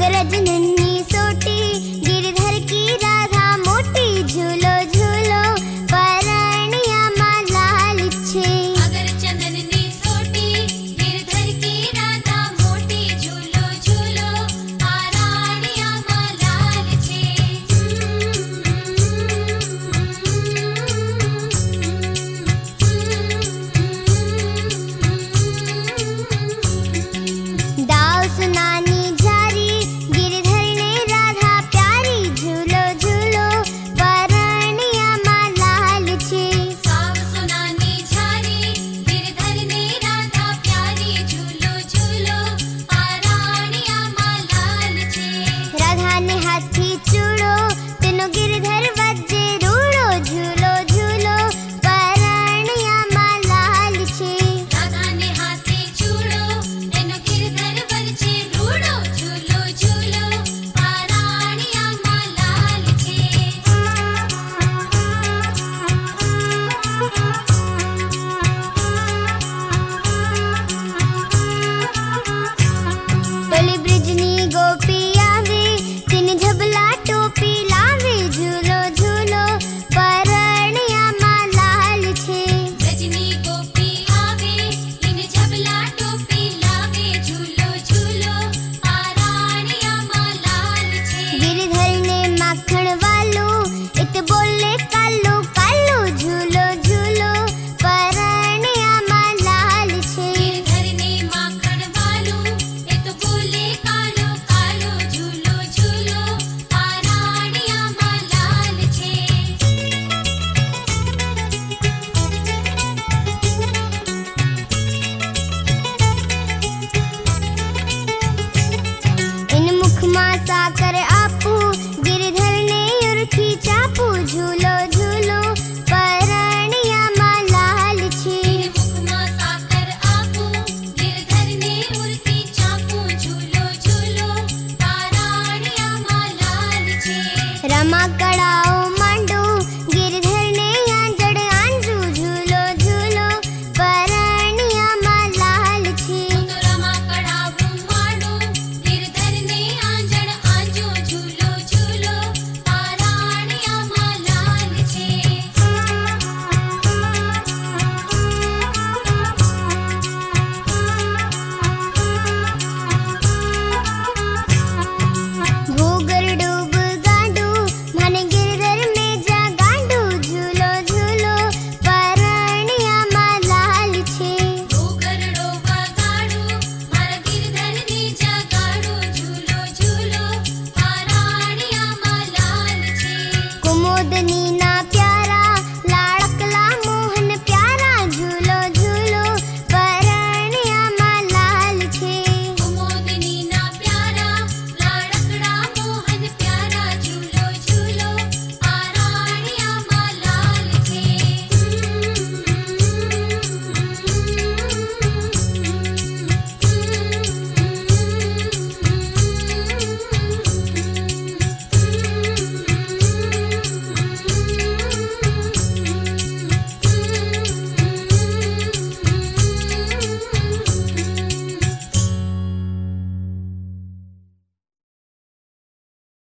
अग्रज ने हाथ ಮಕ್ಕಳ